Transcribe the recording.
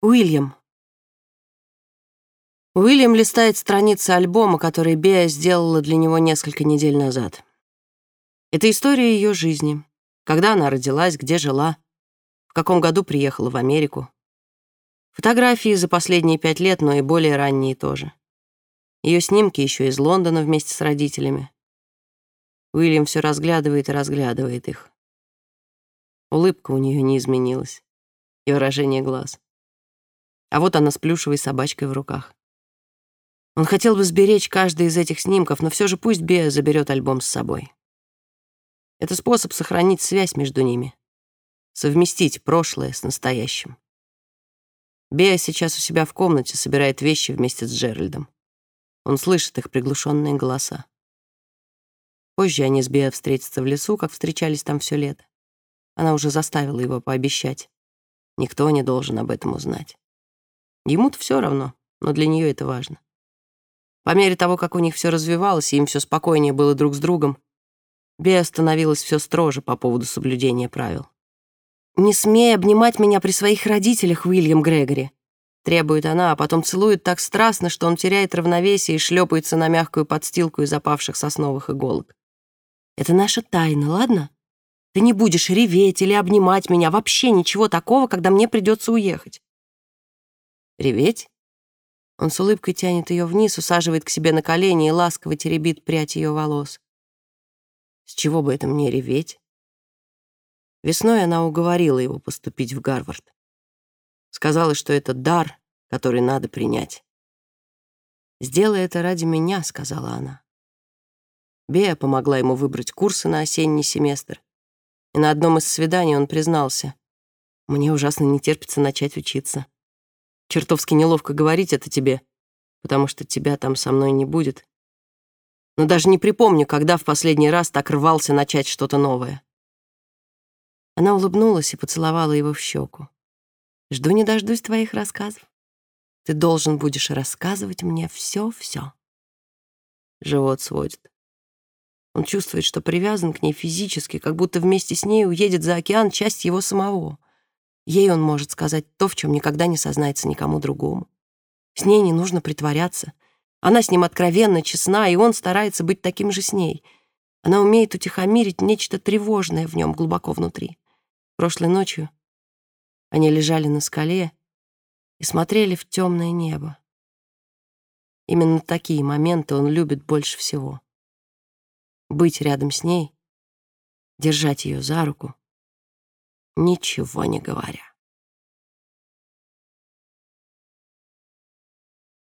Уильям. Уильям листает страницы альбома, который Беа сделала для него несколько недель назад. Это история ее жизни. Когда она родилась, где жила, в каком году приехала в Америку. Фотографии за последние пять лет, но и более ранние тоже. Ее снимки еще из Лондона вместе с родителями. Уильям все разглядывает и разглядывает их. Улыбка у нее не изменилась. И выражение глаз. А вот она с плюшевой собачкой в руках. Он хотел бы сберечь каждый из этих снимков, но все же пусть Беа заберет альбом с собой. Это способ сохранить связь между ними, совместить прошлое с настоящим. Беа сейчас у себя в комнате собирает вещи вместе с Джеральдом. Он слышит их приглушенные голоса. Позже они с Беа встретятся в лесу, как встречались там все лето. Она уже заставила его пообещать. Никто не должен об этом узнать. Ему-то все равно, но для нее это важно. По мере того, как у них все развивалось, и им все спокойнее было друг с другом, Беа становилась все строже по поводу соблюдения правил. «Не смей обнимать меня при своих родителях, Уильям Грегори», требует она, а потом целует так страстно, что он теряет равновесие и шлепается на мягкую подстилку из опавших сосновых иголок. «Это наша тайна, ладно? Ты не будешь реветь или обнимать меня, вообще ничего такого, когда мне придется уехать. Реветь? Он с улыбкой тянет ее вниз, усаживает к себе на колени и ласково теребит прядь ее волос. С чего бы это мне реветь? Весной она уговорила его поступить в Гарвард. Сказала, что это дар, который надо принять. «Сделай это ради меня», — сказала она. Бея помогла ему выбрать курсы на осенний семестр. И на одном из свиданий он признался, «Мне ужасно не терпится начать учиться». Чертовски неловко говорить это тебе, потому что тебя там со мной не будет. Но даже не припомню, когда в последний раз так рвался начать что-то новое. Она улыбнулась и поцеловала его в щеку. «Жду не дождусь твоих рассказов. Ты должен будешь рассказывать мне все-все». Живот сводит. Он чувствует, что привязан к ней физически, как будто вместе с ней уедет за океан часть его самого. Ей он может сказать то, в чем никогда не сознается никому другому. С ней не нужно притворяться. Она с ним откровенно честна, и он старается быть таким же с ней. Она умеет утихомирить нечто тревожное в нем глубоко внутри. Прошлой ночью они лежали на скале и смотрели в темное небо. Именно такие моменты он любит больше всего. Быть рядом с ней, держать ее за руку, ничего не говоря.